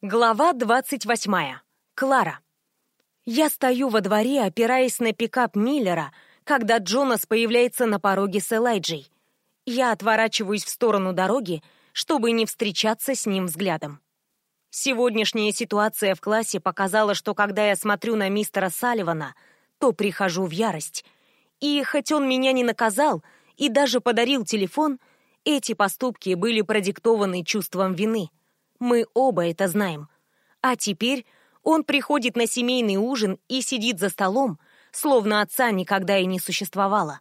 Глава 28. Клара. Я стою во дворе, опираясь на пикап Миллера, когда Джонас появляется на пороге с Элайджей. Я отворачиваюсь в сторону дороги, чтобы не встречаться с ним взглядом. Сегодняшняя ситуация в классе показала, что когда я смотрю на мистера Салливана, то прихожу в ярость. И хоть он меня не наказал и даже подарил телефон, эти поступки были продиктованы чувством вины — мы оба это знаем. А теперь он приходит на семейный ужин и сидит за столом, словно отца никогда и не существовало.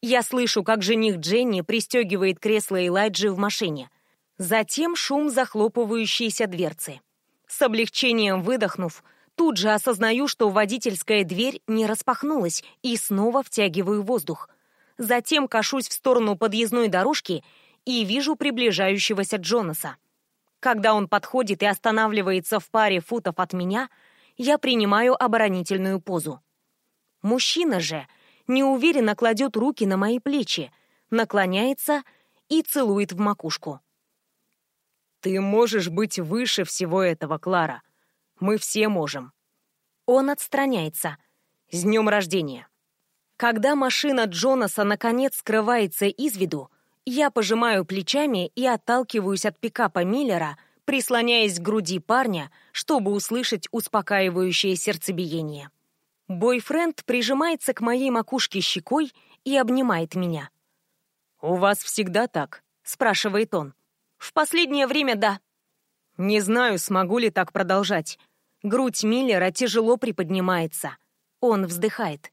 Я слышу, как жених Дженни пристегивает кресло Элайджи в машине. Затем шум захлопывающейся дверцы. С облегчением выдохнув, тут же осознаю, что водительская дверь не распахнулась и снова втягиваю воздух. Затем кашусь в сторону подъездной дорожки и вижу приближающегося Джонаса. Когда он подходит и останавливается в паре футов от меня, я принимаю оборонительную позу. Мужчина же неуверенно кладет руки на мои плечи, наклоняется и целует в макушку. «Ты можешь быть выше всего этого, Клара. Мы все можем». Он отстраняется. «С днем рождения!» Когда машина Джонаса наконец скрывается из виду, я пожимаю плечами и отталкиваюсь от пикапа Миллера, прислоняясь к груди парня, чтобы услышать успокаивающее сердцебиение. Бойфренд прижимается к моей макушке щекой и обнимает меня. «У вас всегда так?» — спрашивает он. «В последнее время да». «Не знаю, смогу ли так продолжать». Грудь Миллера тяжело приподнимается. Он вздыхает.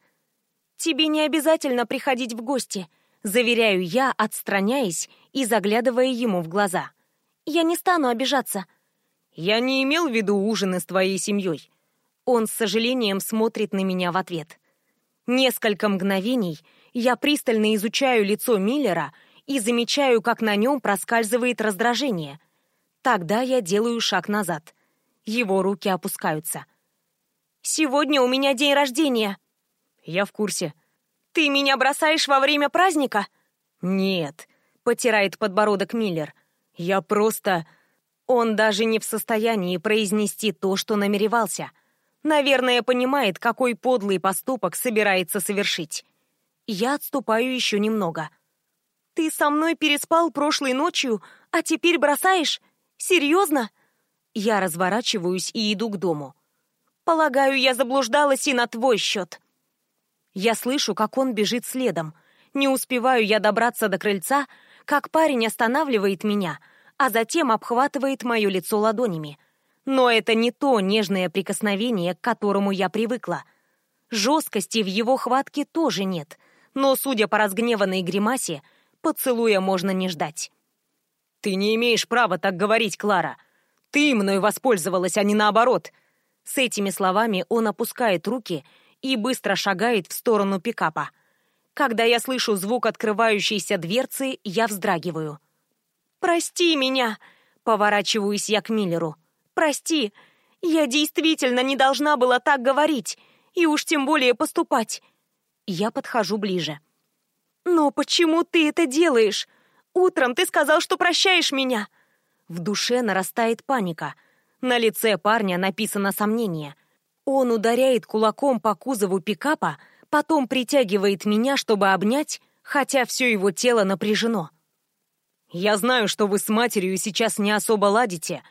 «Тебе не обязательно приходить в гости. Заверяю я, отстраняясь и заглядывая ему в глаза. «Я не стану обижаться». «Я не имел в виду ужины с твоей семьей». Он с сожалением смотрит на меня в ответ. Несколько мгновений я пристально изучаю лицо Миллера и замечаю, как на нем проскальзывает раздражение. Тогда я делаю шаг назад. Его руки опускаются. «Сегодня у меня день рождения». «Я в курсе», «Ты меня бросаешь во время праздника?» «Нет», — потирает подбородок Миллер. «Я просто...» Он даже не в состоянии произнести то, что намеревался. Наверное, понимает, какой подлый поступок собирается совершить. Я отступаю еще немного. «Ты со мной переспал прошлой ночью, а теперь бросаешь? Серьезно?» Я разворачиваюсь и иду к дому. «Полагаю, я заблуждалась и на твой счет». Я слышу, как он бежит следом. Не успеваю я добраться до крыльца, как парень останавливает меня, а затем обхватывает мое лицо ладонями. Но это не то нежное прикосновение, к которому я привыкла. Жесткости в его хватке тоже нет, но, судя по разгневанной гримасе, поцелуя можно не ждать. «Ты не имеешь права так говорить, Клара. Ты мной воспользовалась, а не наоборот». С этими словами он опускает руки и быстро шагает в сторону пикапа. Когда я слышу звук открывающейся дверцы, я вздрагиваю. «Прости меня!» — поворачиваюсь я к Миллеру. «Прости! Я действительно не должна была так говорить, и уж тем более поступать!» Я подхожу ближе. «Но почему ты это делаешь? Утром ты сказал, что прощаешь меня!» В душе нарастает паника. На лице парня написано сомнение — он ударяет кулаком по кузову пикапа, потом притягивает меня, чтобы обнять, хотя все его тело напряжено. «Я знаю, что вы с матерью сейчас не особо ладите».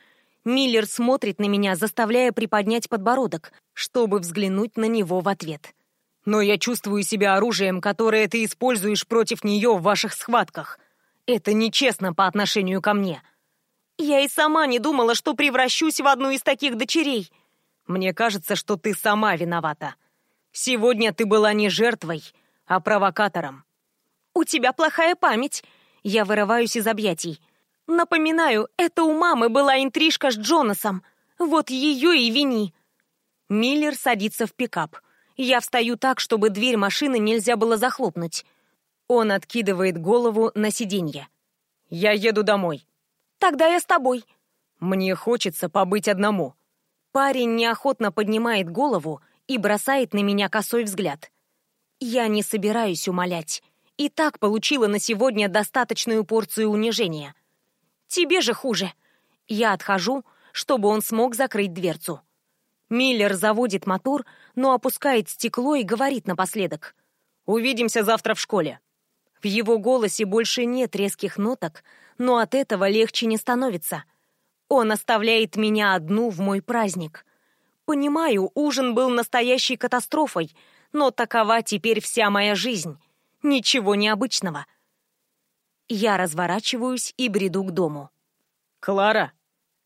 Миллер смотрит на меня, заставляя приподнять подбородок, чтобы взглянуть на него в ответ. «Но я чувствую себя оружием, которое ты используешь против нее в ваших схватках. Это нечестно по отношению ко мне». «Я и сама не думала, что превращусь в одну из таких дочерей», мне кажется, что ты сама виновата. Сегодня ты была не жертвой, а провокатором. У тебя плохая память. Я вырываюсь из объятий. Напоминаю, это у мамы была интрижка с Джонасом. Вот ее и вини. Миллер садится в пикап. Я встаю так, чтобы дверь машины нельзя было захлопнуть. Он откидывает голову на сиденье. «Я еду домой». «Тогда я с тобой». «Мне хочется побыть одному». Парень неохотно поднимает голову и бросает на меня косой взгляд. Я не собираюсь умолять. И так получила на сегодня достаточную порцию унижения. Тебе же хуже. Я отхожу, чтобы он смог закрыть дверцу. Миллер заводит мотор, но опускает стекло и говорит напоследок. «Увидимся завтра в школе». В его голосе больше нет резких ноток, но от этого легче не становится. Он оставляет меня одну в мой праздник. Понимаю, ужин был настоящей катастрофой, но такова теперь вся моя жизнь. Ничего необычного. Я разворачиваюсь и бреду к дому. «Клара!»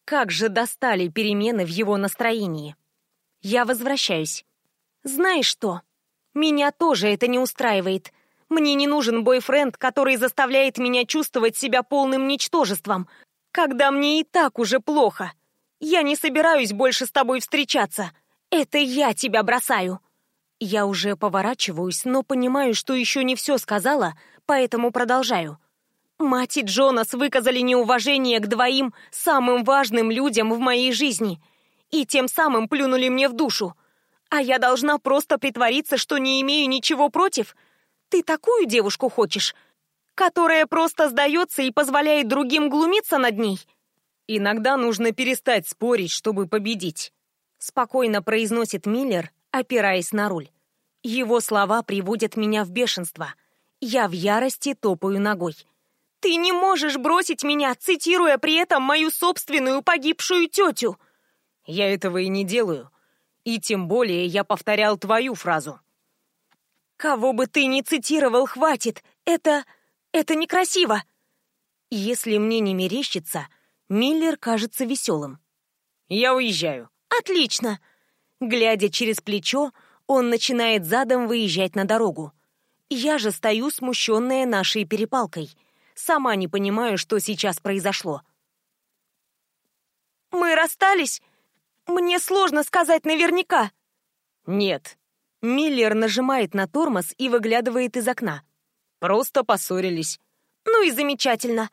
Как же достали перемены в его настроении. Я возвращаюсь. Знаешь что? Меня тоже это не устраивает. Мне не нужен бойфренд, который заставляет меня чувствовать себя полным ничтожеством, когда мне и так уже плохо. Я не собираюсь больше с тобой встречаться. Это я тебя бросаю. Я уже поворачиваюсь, но понимаю, что еще не все сказала, поэтому продолжаю. Мать и Джонас выказали неуважение к двоим самым важным людям в моей жизни — и тем самым плюнули мне в душу. А я должна просто притвориться, что не имею ничего против. Ты такую девушку хочешь, которая просто сдается и позволяет другим глумиться над ней? Иногда нужно перестать спорить, чтобы победить. Спокойно произносит Миллер, опираясь на руль. Его слова приводят меня в бешенство. Я в ярости топаю ногой. «Ты не можешь бросить меня, цитируя при этом мою собственную погибшую тетю!» Я этого и не делаю. И тем более я повторял твою фразу. Кого бы ты ни цитировал, хватит. Это... это некрасиво. Если мне не мерещится, Миллер кажется веселым. Я уезжаю. Отлично. Глядя через плечо, он начинает задом выезжать на дорогу. Я же стою смущенная нашей перепалкой. Сама не понимаю, что сейчас произошло. «Мы расстались?» Мне сложно сказать наверняка. Нет. Миллер нажимает на тормоз и выглядывает из окна. Просто поссорились. Ну и замечательно.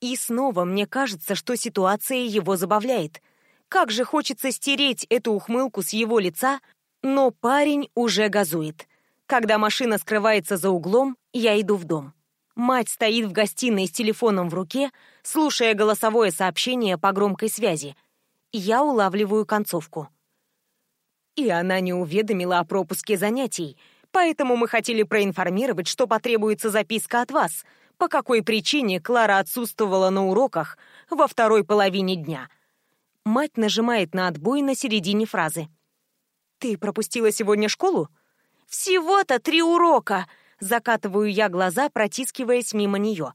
И снова мне кажется, что ситуация его забавляет. Как же хочется стереть эту ухмылку с его лица, но парень уже газует. Когда машина скрывается за углом, я иду в дом. Мать стоит в гостиной с телефоном в руке, слушая голосовое сообщение по громкой связи — я улавливаю концовку. И она не уведомила о пропуске занятий, поэтому мы хотели проинформировать, что потребуется записка от вас, по какой причине Клара отсутствовала на уроках во второй половине дня. Мать нажимает на отбой на середине фразы. «Ты пропустила сегодня школу?» «Всего-то три урока!» Закатываю я глаза, протискиваясь мимо нее.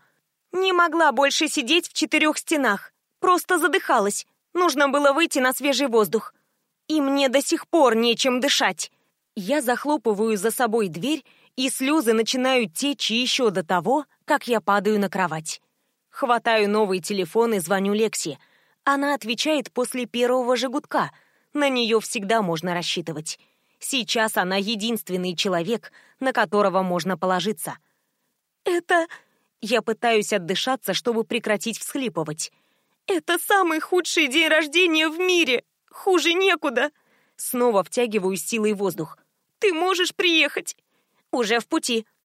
«Не могла больше сидеть в четырех стенах. Просто задыхалась. Нужно было выйти на свежий воздух. И мне до сих пор нечем дышать. Я захлопываю за собой дверь, и слезы начинают течь еще до того, как я падаю на кровать. Хватаю новый телефон и звоню Лекси. Она отвечает после первого же. На нее всегда можно рассчитывать. Сейчас она единственный человек, на которого можно положиться. «Это...» Я пытаюсь отдышаться, чтобы прекратить всхлипывать. «Это самый худший день рождения в мире! Хуже некуда!» Снова втягиваю силой воздух. «Ты можешь приехать?» «Уже в пути».